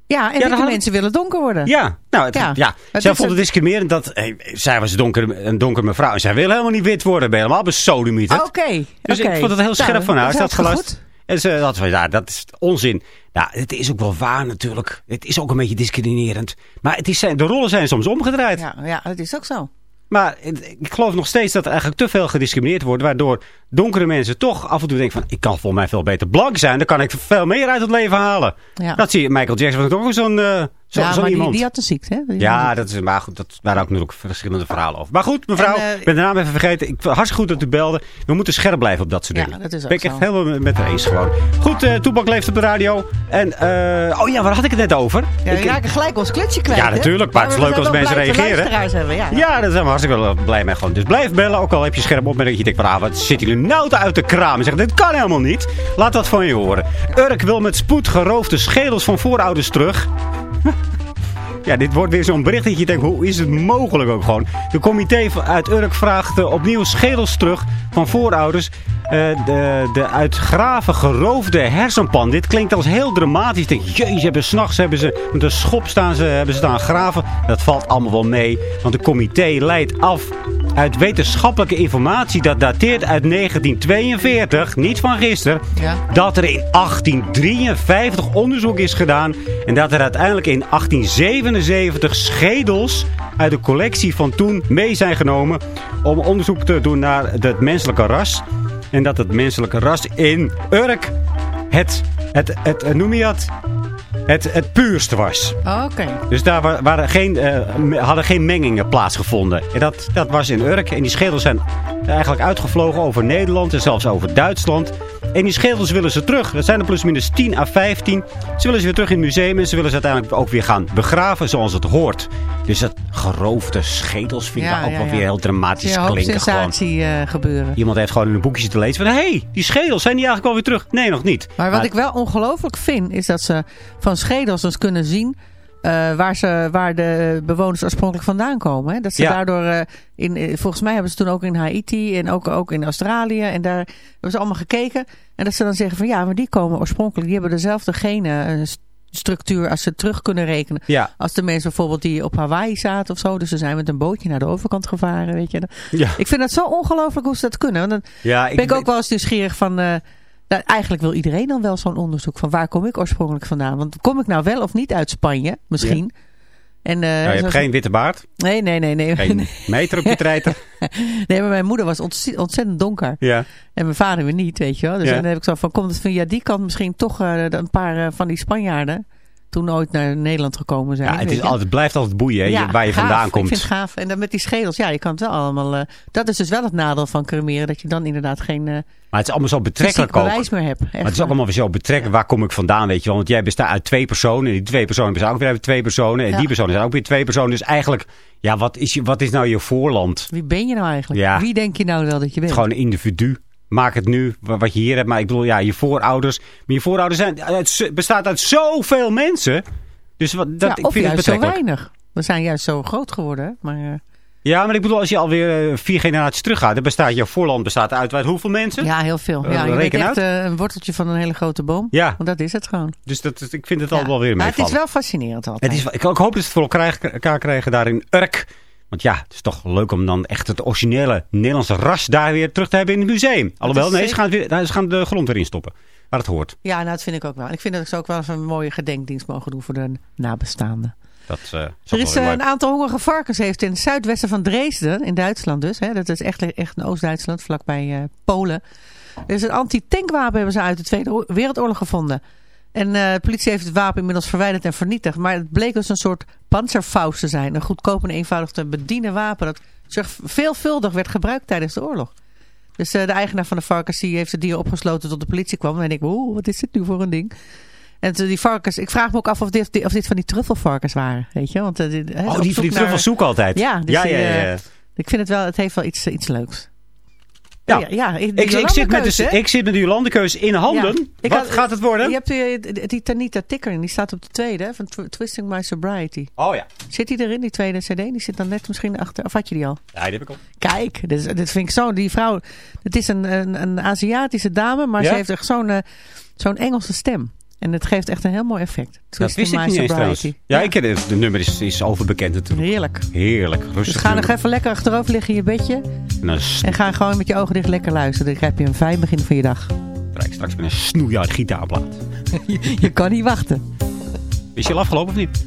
Ja, en witte hadden- mensen willen donker worden. Ja, nou, het, ja. Ja, het zij vond het discriminerend dat eh, zij was donker, een donkere mevrouw. En zij wil helemaal niet wit worden. Ben je helemaal besodemieterd. Oké, Dus ik vond het heel scherp Nou, van haar. Is dat geluisterd? En ze had van, ja, dat is onzin. Nou, het is ook wel waar natuurlijk. Het is ook een beetje discriminerend. Maar het is, de rollen zijn soms omgedraaid. Ja, ja, dat is ook zo. Maar het- ik geloof nog steeds dat er eigenlijk te veel gediscrimineerd wordt. Waardoor donkere mensen toch af en toe denken van... Ik kan volgens mij veel beter blank zijn. Dan kan ik veel meer uit het leven halen. Ja. Dat zie je. Michael Jackson was ook zo'n... eh, Zo, ja, zo maar die, iemand. die had een ziekte, hè? Ja, dat is, maar goed, dat waren ook natuurlijk verschillende verhalen over. Maar goed, mevrouw, En, eh, ik ben de naam even vergeten. Ik, hartstikke goed dat u belde. We moeten scherp blijven op dat soort Ja, dingen. dat is ook ben ik echt helemaal met- haar eens gewoon. Goed, eh Toepak leeft op de radio. En, eh, oh ja, waar had ik het net over? Ja, Ik- we raken gelijk ons kletsje kwijt, Ja, natuurlijk, maar het is leuk als mensen reageren. hebben, ja. Ja, daar zijn we hartstikke wel blij mee gewoon. Dus blijf bellen, ook al heb je scherp op. dat je denkt, ah, wat zitten jullie nou te uit de kraam? En zegt, dit kan helemaal niet. Laat dat van je horen. Urk wil met spoed geroofde schedels van voorouders terug. Ja, dit wordt weer zo'n bericht dat je denkt, hoe is het mogelijk ook gewoon? De comité uit Urk vraagt eh, opnieuw schedels terug van voorouders. Eh, de, de uit graven geroofde hersenpan. Dit klinkt als heel dramatisch. Denk, jezus, hebben s'nachts hebben ze met een schop staan ze, hebben ze staan graven. Dat valt allemaal wel mee. Want de comité leidt af uit wetenschappelijke informatie. Dat dateert uit 1942, niet van gisteren. Ja. Dat er in 1853 onderzoek is gedaan. En dat er uiteindelijk in 1877 schedels uit de collectie van toen mee zijn genomen. Om onderzoek te doen naar het menselijke ras. En dat het menselijke ras in Urk het, het, het, eh, noem je dat? Het, het puurste was. Oh, Oké. Dus daar wa- waren geen, eh, hadden geen mengingen plaatsgevonden. En dat, dat was in Urk. En die schedels zijn eigenlijk uitgevlogen over Nederland en zelfs over Duitsland. En die schedels willen ze terug. Dat zijn er plusminus 10 à 15. Ze willen ze weer terug in het museum. En ze willen ze uiteindelijk ook weer gaan begraven zoals het hoort. Dus dat geroofde schedels vind ik Ja, ook ja, wel ja. weer heel dramatisch Ja, klinken. Sensatie eh, gebeuren. Iemand heeft gewoon in een boekje te lezen van... Hé, hey, die schedels, zijn die eigenlijk alweer terug? Nee, nog niet. Maar wat ik wel ongelooflijk vind, is dat ze van schedels dus kunnen zien... eh, waar, ze, waar de bewoners oorspronkelijk vandaan komen. Hè? Dat ze Ja. daardoor, eh, in, eh, volgens mij hebben ze toen ook in Haiti en ook, ook in Australië. En daar hebben ze allemaal gekeken. En dat ze dan zeggen van ja, maar die komen oorspronkelijk, die hebben dezelfde genen st- structuur als ze terug kunnen rekenen. Ja. Als de mensen bijvoorbeeld die op Hawaii zaten of zo. Dus ze zijn met een bootje naar de overkant gevaren, weet je. Ja. Ik vind dat zo ongelooflijk hoe ze dat kunnen. Want dan Ja, ik ben ik ook wel eens nieuwsgierig van... nou, eigenlijk wil iedereen dan wel zo'n onderzoek van waar kom ik oorspronkelijk vandaan. Want kom ik nou wel of niet uit Spanje? Misschien. En, eh, Nou, je hebt zoals- geen witte baard. Nee, nee, nee. nee. Geen meter op je treiter. nee, maar mijn moeder was ontzettend donker. Ja. En mijn vader weer niet, weet je wel. Dus Ja. dan heb ik zo van, komt het via die kant misschien toch eh, een paar eh, van die Spanjaarden... toen ooit naar Nederland gekomen zijn. Ja, het, is altijd, blijft altijd boeien hè, Ja, waar je gaaf. vandaan komt. Ik vind het gaaf. En dan met die schedels, ja, je kan het wel allemaal... eh, dat is dus wel het nadeel van cremeren, dat je dan inderdaad geen eh Maar het is allemaal zo betrekkelijk ook. bewijs meer hebt. Echt Maar het is ook allemaal weer zo betrekkelijk. Waar kom ik vandaan, weet je wel? Want jij bestaat uit twee personen. En die twee personen bestaan ook weer uit twee personen. En Ja. die personen zijn ook weer twee personen. Dus eigenlijk, ja, wat is, je, wat is nou je voorland? Wie ben je nou eigenlijk? Ja. Wie denk je nou wel dat je bent? gewoon een individu. Maak het nu, wa- wat je hier hebt. Maar ik bedoel, ja, je voorouders. Maar je voorouders zijn, het bestaat uit zoveel mensen. Dus wat, dat, ja, ik vind het juist zo weinig. We zijn juist zo groot geworden. Maar eh, Ja, maar ik bedoel, als je alweer eh, vier generaties teruggaat. Dan bestaat jouw voorland bestaat uit, uit hoeveel mensen? ja, heel veel. Eh, Ja, je bent echt uit. eh, een worteltje van een hele grote boom. Ja. Want dat is het gewoon. Dus dat, ik vind het Ja. al wel weer Maar het meevallen. is wel fascinerend altijd. Het is, ik, hoop dat ze het voor elkaar krijgen daar in Urk. Want ja, het is toch leuk om dan echt het originele Nederlandse ras daar weer terug te hebben in het museum. Alhoewel, nee, ze gaan, weer, ze gaan de grond weer instoppen. Waar het hoort. Ja, nou, dat vind ik ook wel. Ik vind dat ze ook wel eens een mooie gedenkdienst mogen doen voor de nabestaanden. Dat eh, Er is eh, een aantal hongerige varkens heeft in het zuidwesten van Dresden, in Duitsland dus. Hè, dat is echt, echt in Oost-Duitsland, vlakbij eh, Polen. Er is een anti-tankwapen hebben ze uit de Tweede Wereldoorlog gevonden. En eh, de politie heeft het wapen inmiddels verwijderd en vernietigd. Maar het bleek dus een soort panzerfaust te zijn. Een goedkoop en eenvoudig te bedienen wapen. Dat zich veelvuldig werd gebruikt tijdens de oorlog. Dus eh, de eigenaar van de varkens die heeft het dier opgesloten tot de politie kwam. En ik oeh, wat is dit nu voor een ding? En toen die varkens, ik vraag me ook af of dit, of dit van die truffelvarkens waren. Weet je? Want, eh, Oh, die, die naar- truffels zoeken altijd. Ja, dus ja, die, ja, ja, eh, ja. ik vind het wel, het heeft wel iets, iets leuks. Ja. ja, ja Ik, ik, zit met de, ik zit met de Jolandekeus in handen. Ja. Wat had- gaat het worden? Je hebt die, die Tanita Ticker, die staat op de tweede, van Tw- Twisting My Sobriety. Oh ja. Zit die erin, die tweede cd? Die zit dan net misschien achter, of had je die al? Ja, die heb ik al. Kijk, dit, dit vind ik zo, die vrouw, het is een, een, een Aziatische dame, maar Ja? ze heeft echt zo'n eh, zo'n Engelse stem. En het geeft echt een heel mooi effect. Dat wist ik niet eens trouwens. Ja, ik ken het. De nummer is, is overbekend natuurlijk. Heerlijk. Heerlijk. Dus Rustig. ga nog even lekker achterover liggen in je bedje. En En ga gewoon met je ogen dicht lekker luisteren. Dan heb je een fijn begin van je dag. rijd ik straks met een snoeihard gitaarplaat. Je kan niet wachten. Is je al afgelopen of niet?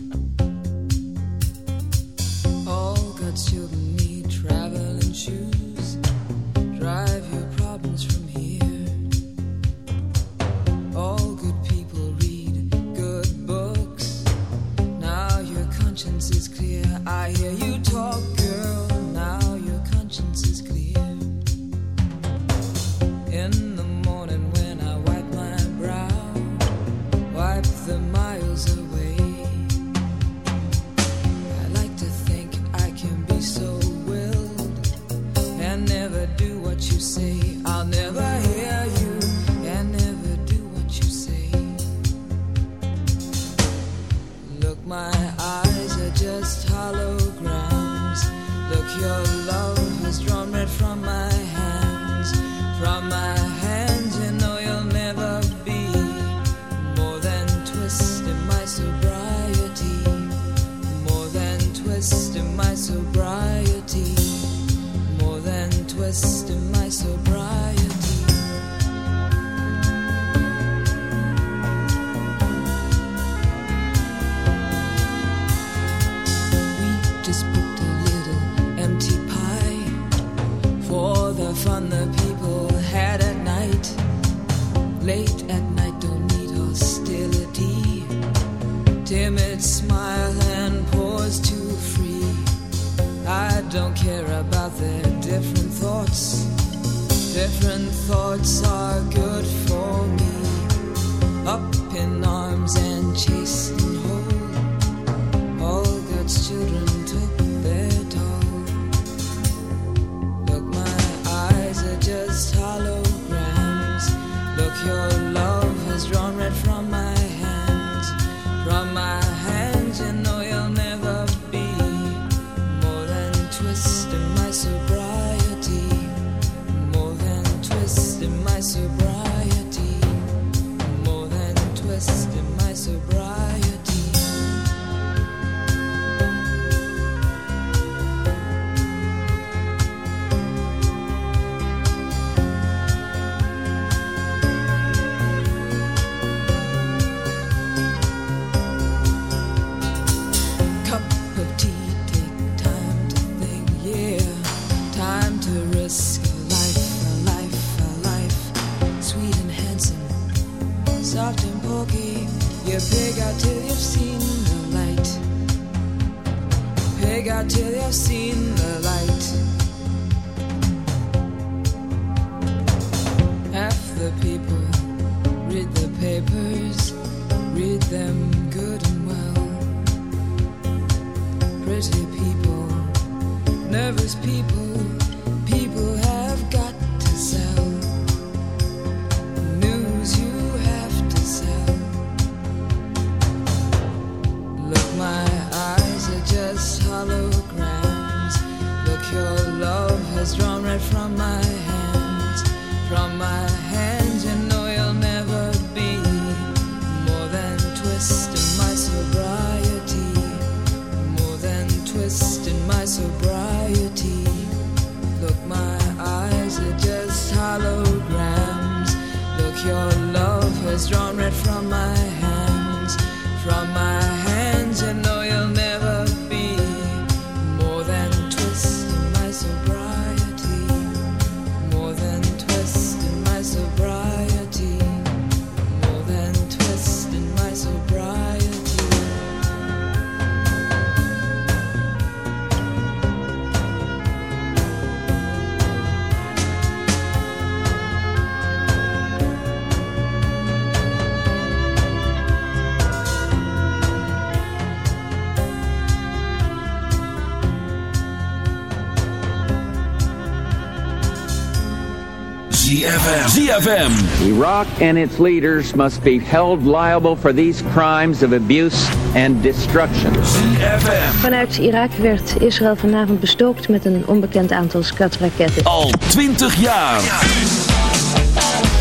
ZFM. Irak Iraq and its leaders must be held liable for these crimes of abuse and destruction. ZFM. Vanuit Irak werd Israël vanavond bestookt met een onbekend aantal skatraketten. Al 20 jaar.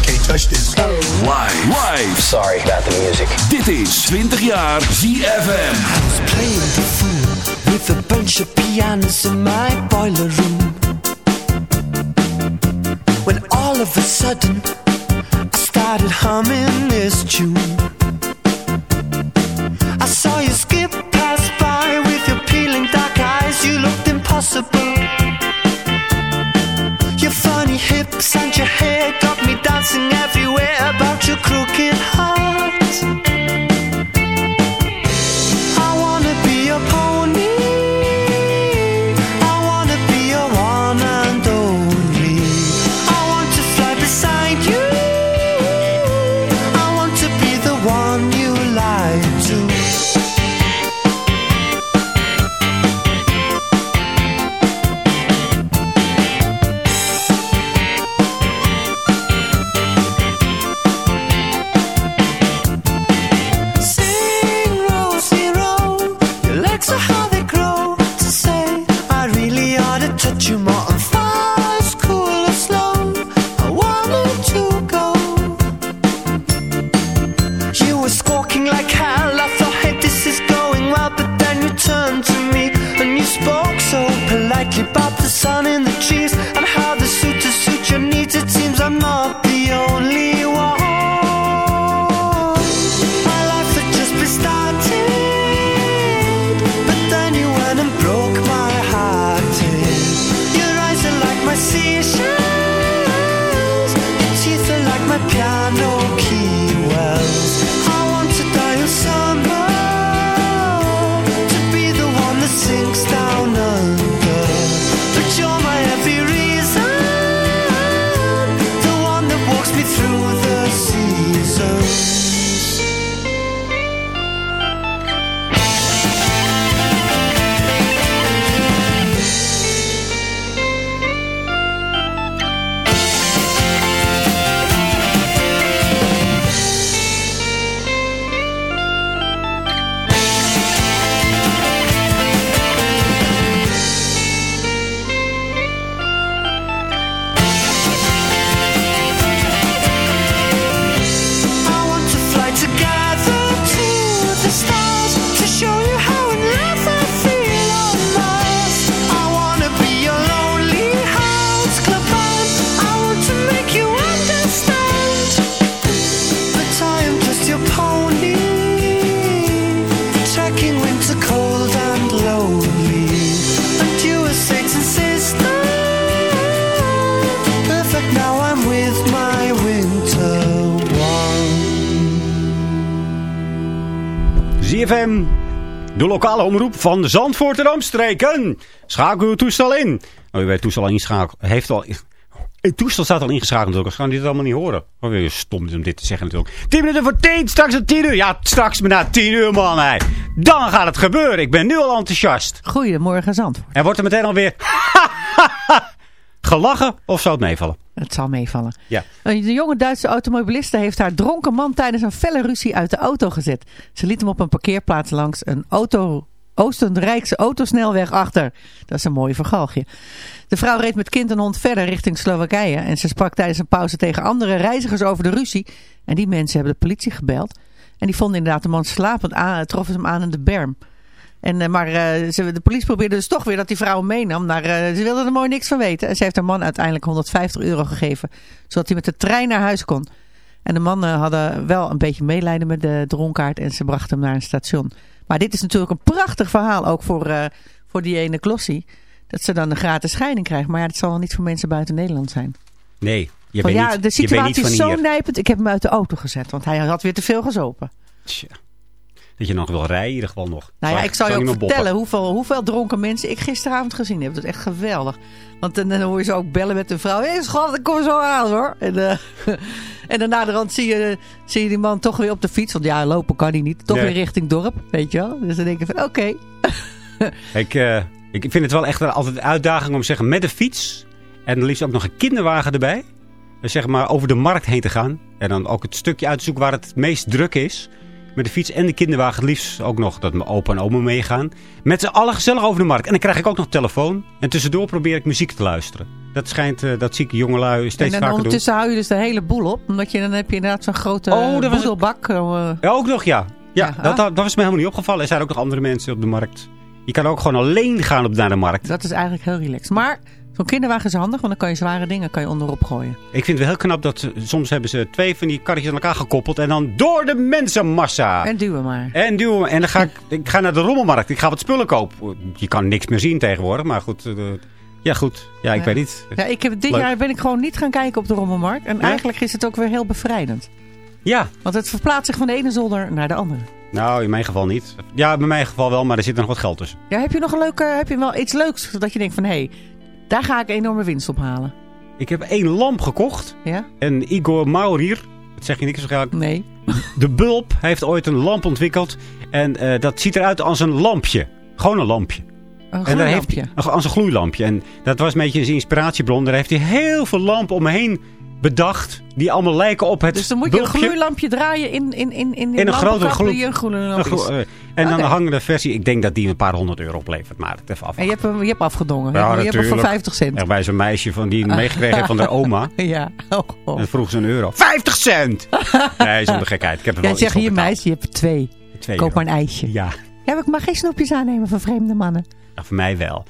Can't touch this. Live. Live. Sorry about the music. Dit is 20 jaar ZFM. I was playing the fool with a bunch of pianos in my boiler room. when all of a sudden I started humming this tune. I saw you skip past by with your peeling dark eyes, you looked impossible. Your funny hips and your hair got me dancing everywhere about your crooked ZFM, de lokale omroep van Zandvoort en Omstreken. Schakel uw toestel in. Oh, u weet toestel al ingeschakeld. Heeft al... Het toestel staat al ingeschakeld natuurlijk. Ze gaan dit allemaal niet horen. Oh, weer stom om dit te zeggen natuurlijk. 10 minuten voor 10, straks om 10 uur. Ja, straks maar na 10 uur man. Hè. Dan gaat het gebeuren. Ik ben nu al enthousiast. Goedemorgen Zandvoort. En wordt er meteen alweer gelachen of zou het meevallen? Het zal meevallen. Ja. Een jonge Duitse automobiliste heeft haar dronken man tijdens een felle ruzie uit de auto gezet. Ze liet hem op een parkeerplaats langs een auto, Oostenrijkse autosnelweg achter. Dat is een mooie vergalgje. De vrouw reed met kind en hond verder richting Slowakije. En ze sprak tijdens een pauze tegen andere reizigers over de ruzie. En die mensen hebben de politie gebeld. En die vonden inderdaad de man slapend aan, troffen hem aan in de berm. En, eh, maar eh, ze, de politie probeerde dus toch weer dat die vrouw meenam. Maar eh, ze wilde er mooi niks van weten. En ze heeft haar man uiteindelijk 150 euro gegeven. Zodat hij met de trein naar huis kon. En de mannen hadden wel een beetje medelijden met de dronkaard. En ze brachten hem naar een station. Maar dit is natuurlijk een prachtig verhaal ook voor, voor die ene klossie. Dat ze dan een gratis scheiding krijgt. Maar ja, dat zal wel niet voor mensen buiten Nederland zijn. Nee, je Van, bent ja, niet, de je bent niet situatie is zo hier. nijpend. Ik heb hem uit de auto gezet. Want hij had weer te veel gezopen. Tja. Dat je nog wil rijden in ieder geval nog. Nou ja, ik zal je ook vertellen hoeveel, hoeveel dronken mensen ik gisteravond gezien heb. Dat is echt geweldig. Want dan, dan hoor je ze ook bellen met de vrouw. Hé hey, schat, ik kom zo aan hoor. En, eh, en daarna de rand zie je, zie je die man toch weer op de fiets. Want ja, lopen kan hij niet. Toch Nee. weer richting dorp, weet je wel. Dus dan denk je van oké. Ik, eh, ik vind het wel echt altijd een uitdaging om te zeggen met de fiets. En liefst ook nog een kinderwagen erbij. Dus zeg maar over de markt heen te gaan. En dan ook het stukje uit te zoeken waar het meest druk is. Met de fiets en de kinderwagen het liefst ook nog dat mijn opa en oma meegaan. Met z'n allen gezellig over de markt. En dan krijg ik ook nog telefoon. En tussendoor probeer ik muziek te luisteren. Dat schijnt, eh, dat zie ik jongelui steeds en vaker doen. ondertussen hou je dus de hele boel op. Omdat je dan heb je inderdaad zo'n grote Oh, dat was- boedelbak. eh, Ja, ook nog, ja. Ja, dat, dat was me helemaal niet opgevallen. Er zijn ook nog andere mensen op de markt. Je kan ook gewoon alleen gaan op, naar de markt. dat is eigenlijk heel relaxed. Maar zo'n kinderwagen is handig. Want dan kan je zware dingen kan je onderop gooien. Ik vind het wel heel knap dat ze- soms hebben ze twee van die karretjes aan elkaar gekoppeld. En dan door de mensenmassa. En duwen maar. En duwen. En dan ga ik, ik ga naar de rommelmarkt. Ik ga wat spullen kopen. Je kan niks meer zien tegenwoordig. Maar goed. eh, ja, goed. Ja, ik Ja. weet niet. Ja, ik heb, dit Leuk. jaar ben ik gewoon niet gaan kijken op de rommelmarkt. En Ja? eigenlijk is het ook weer heel bevrijdend. Ja. Want het verplaatst zich van de ene zolder naar de andere. Nou, in mijn geval niet. Ja, in mijn geval wel. Maar er zit nog wat geld tussen. Ja, heb je nog een leuke, heb je wel iets leuks dat je denkt van hé, hey, daar ga ik enorme winst op halen. Ik heb één lamp gekocht. Ja? En Igor Maurier. Dat zeg je niks waarschijnlijk. Nee. De Bulb heeft ooit een lamp ontwikkeld. En eh, dat ziet eruit als een lampje. Gewoon een lampje. Een En daar heeft gloeilampje. hij, als een gloeilampje. En dat was een beetje zijn inspiratiebron. Daar heeft hij heel veel lampen om me heen bedacht. Die allemaal lijken op het Dus dan moet je een gloeilampje draaien in, in, in, in, In een grote gloei- die een groene glo- eh, en dan Oké. een hangende versie. Ik denk dat die een paar honderd euro oplevert. Maar het even af. En je hebt hem, je hebt afgedongen. Ja, je hebt hem voor natuurlijk. 50 cent. Echt bij zo'n meisje van die meegekregen heeft van haar oma. Ja. Oh, En oh. dat vroeg ze een euro. 50 cent! Nee, zonder gekheid. Ik heb er wel hier meisje, je hebt twee. Twee Koop euro. maar een ijsje. Ja. Ja, ik mag geen snoepjes aannemen van vreemde mannen. Nou, voor mij wel.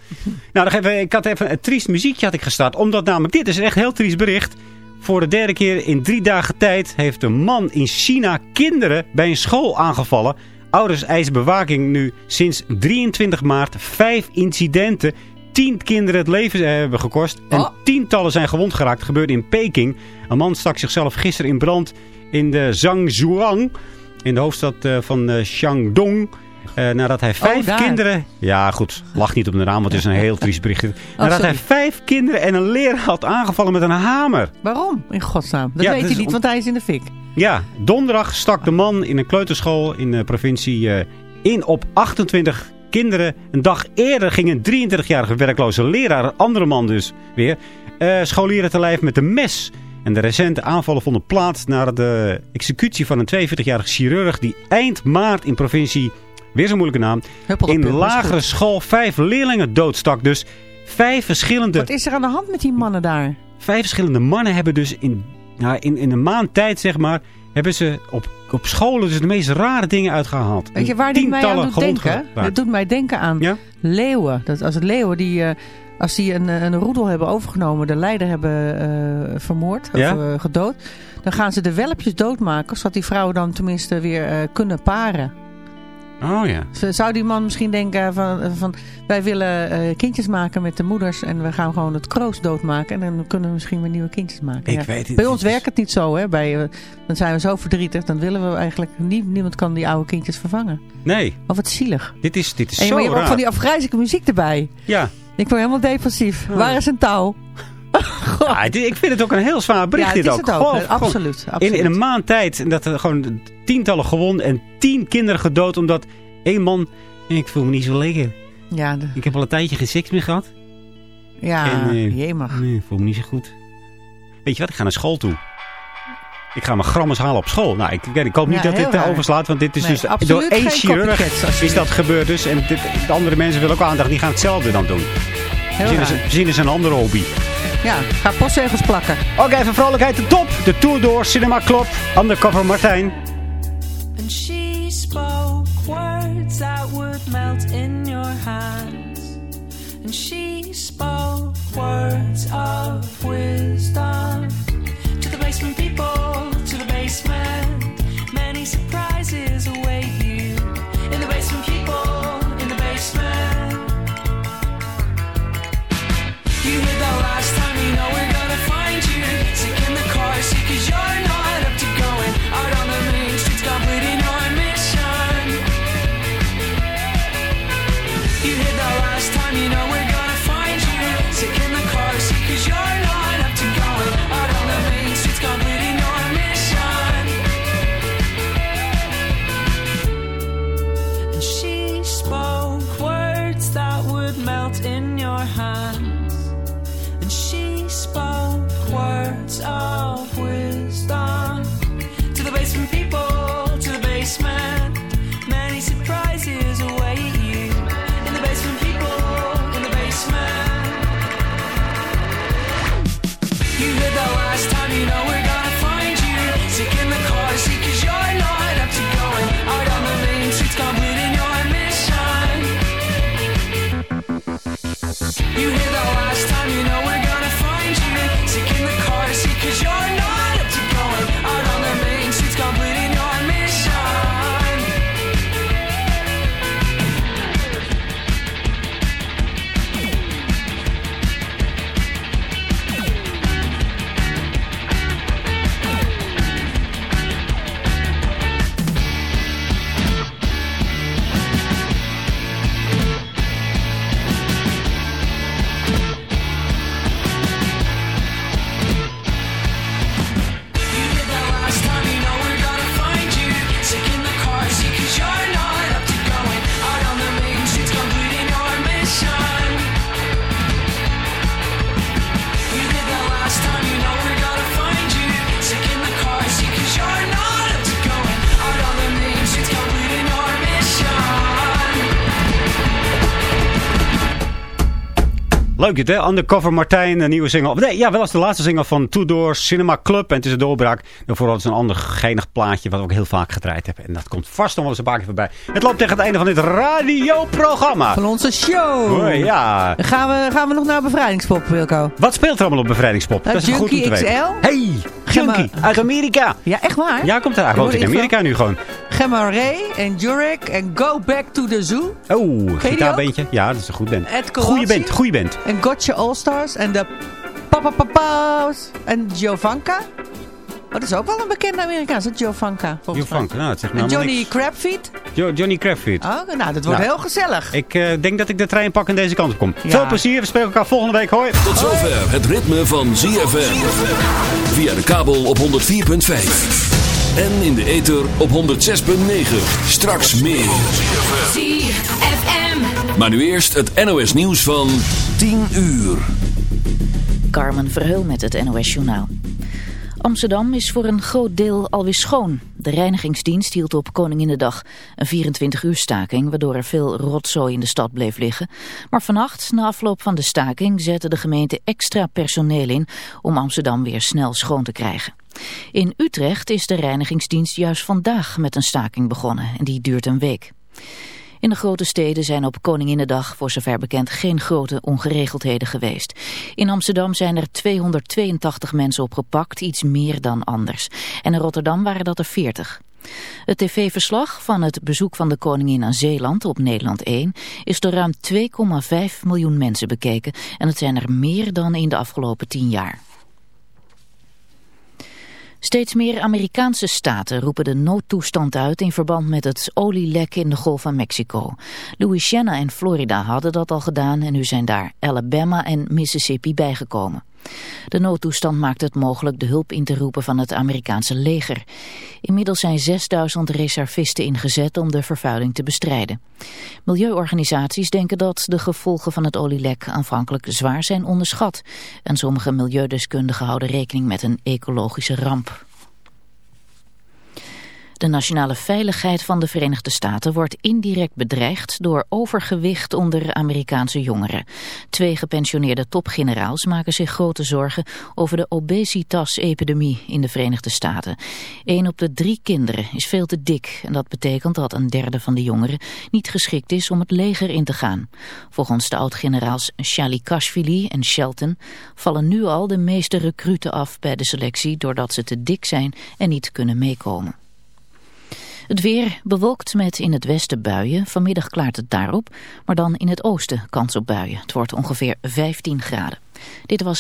nou, dan even, ik had even een triest muziekje had ik gestart. Omdat namelijk, dit is een echt heel triest bericht. Voor de derde keer in drie dagen tijd heeft een man in China kinderen bij een school aangevallen. Ouders eisen bewaking nu sinds 23 maart vijf incidenten. Tien kinderen het leven hebben gekost. En tientallen zijn gewond geraakt. Het gebeurde in Peking. Een man stak zichzelf gisteren in brand in de Zhangzhuang. In de hoofdstad eh, van eh, Shandong. Eh, nadat hij vijf daar. kinderen... Ja, goed. Lach niet op de naam, want het is een heel triest bericht. nadat sorry. hij vijf kinderen en een leraar had aangevallen met een hamer. Waarom? In godsnaam. Dat Ja, weet hij niet, want hij is in de fik. Ja, donderdag stak de man in een kleuterschool in de provincie eh, in op 28 kinderen. Een dag eerder ging een 23-jarige werkloze leraar, een andere man dus weer, eh, scholieren te lijf met een mes. En de recente aanvallen vonden plaats na de executie van een 42-jarige chirurg die eind maart in provincie, weer zo'n moeilijke naam, in lagere school vijf leerlingen doodstak. Dus vijf verschillende... Wat is er aan de hand met die mannen daar? Vijf verschillende mannen hebben dus in, nou, in, in een maand tijd, zeg maar, hebben ze op, op scholen dus de meest rare dingen uitgehaald. Weet je waar dit mij aan doet denken? Het doet mij denken aan leeuwen. Dat als het leeuwen die, eh, als die een, een roedel hebben overgenomen, de leider hebben eh, vermoord Ja? of eh, gedood, dan gaan ze de welpjes doodmaken, zodat die vrouwen dan tenminste weer kunnen paren. Oh ja. Zou die man misschien denken van, van wij willen eh, kindjes maken met de moeders en we gaan gewoon het kroos doodmaken en dan kunnen we misschien weer nieuwe kindjes maken. Ik Ja. weet het Bij ons werkt het niet zo, hè? Bij, eh, dan zijn we zo verdrietig, dan willen we eigenlijk nie- niemand kan die oude kindjes vervangen. Nee. Of wat zielig. Dit is, dit is En zo maar je hebt ook raar. van die afgrijzelijke muziek erbij. Ja. Ik word helemaal depressief. Waar is een touw? Ja, dit- ik vind het ook een heel zwaar bericht Ja, dit is ook. het ook, Gewoon- Absoluut, In, een maand tijd. Dat er gewoon tientallen gewond en tien kinderen gedood. Omdat één man... Ik voel me niet zo lekker. Ja, de- Ik heb al een tijdje geen seks meer gehad. ja En, eh, jemig. Nee, ik voel me niet zo goed. Weet je wat, ik ga naar school toe. Ik ga mijn grammers halen op school. Nou, ik, ik hoop niet Ja, dat dit heel raar. overslaat. Want dit is Nee, dus door één chirurg is dat gebeurd. Dus, en dit, de andere mensen willen ook aandacht. Die gaan hetzelfde dan doen. Misschien is, raar. misschien is het een andere hobby. Ja, ga postzegels plakken. Oké, even vrolijkheid de top. De Tour door Cinema Club. Undercover Martijn. And she spoke words that would melt in your hands. And she spoke words of Leuk dit, hè? Undercover Martijn, een nieuwe single. Nee, ja, wel als de laatste single van Two Doors Cinema Club. En het is een doorbraak. Daarvoor hadden ze een ander geinig plaatje, wat we ook heel vaak gedraaid hebben. En dat komt vast nog wel eens een paar keer voorbij. Het loopt tegen het einde van dit radioprogramma. Van onze show. Hoi, ja. Gaan we, gaan we nog naar Bevrijdingspop, Wilco? Wat speelt er allemaal op Bevrijdingspop? Nou, dat is goed om te Junkie weten. XL. Hey, Junkie, uit Amerika. Ja, echt waar? Ja, komt daar. Woont in Amerika nu gewoon. Gemma Ray en Jurek en Go Back to the Zoo. Oh, gitaarbeentje. Ja, dat is een goed band. Ed Goeie band, goeie band. En Gotcha All-Stars en de Papapapa's en Giovanka. Oh, dat is ook wel een bekende Amerikaanse, Giovanka. Giovanka, nou, zegt me En Johnny niks. Crabfeet. Jo- Johnny Crabfeet. Oh, nou, dat wordt Nou. heel gezellig. Ik eh, denk dat ik de trein pak en deze kant op kom. Ja. Veel plezier, we spreken elkaar volgende week. Hoi. Tot zover het ritme van ZFM. Via de kabel op 104.5. En in de ether op 106.9. Straks meer. ZFM. Maar nu eerst het NOS nieuws van 10 uur. Carmen Verheul met het NOS Journaal. Amsterdam is voor een groot deel alweer schoon. De reinigingsdienst hield op Koninginnedag een 24 uur staking... waardoor er veel rotzooi in de stad bleef liggen. Maar vannacht, na afloop van de staking... zette de gemeente extra personeel in om Amsterdam weer snel schoon te krijgen. In Utrecht is de reinigingsdienst juist vandaag met een staking begonnen. En die duurt een week. In de grote steden zijn op Koninginnedag voor zover bekend geen grote ongeregeldheden geweest. In Amsterdam zijn er 282 mensen opgepakt, iets meer dan anders. En in Rotterdam waren dat er 40. Het tv-verslag van het bezoek van de koningin aan Zeeland op Nederland 1 is door ruim 2,5 miljoen mensen bekeken. En het zijn er meer dan in de afgelopen 10 jaar. Steeds meer Amerikaanse staten roepen de noodtoestand uit in verband met het olielek in de Golf van Mexico. Louisiana en Florida hadden dat al gedaan en nu zijn daar Alabama en Mississippi bijgekomen. De noodtoestand maakt het mogelijk de hulp in te roepen van het Amerikaanse leger. Inmiddels zijn 6000 reservisten ingezet om de vervuiling te bestrijden. Milieuorganisaties denken dat de gevolgen van het olielek aanvankelijk zwaar zijn onderschat. En sommige milieudeskundigen houden rekening met een ecologische ramp. De nationale veiligheid van de Verenigde Staten wordt indirect bedreigd door overgewicht onder Amerikaanse jongeren. Twee gepensioneerde topgeneraals maken zich grote zorgen over de obesitas-epidemie in de Verenigde Staten. Een op de drie kinderen is veel te dik en dat betekent dat een derde van de jongeren niet geschikt is om het leger in te gaan. Volgens de oud-generaals Shalikashvili en Shelton vallen nu al de meeste recruten af bij de selectie doordat ze te dik zijn en niet kunnen meekomen. Het weer bewolkt met in het westen buien. Vanmiddag klaart het daarop. Maar dan in het oosten kans op buien. Het wordt ongeveer 15 graden. Dit was het.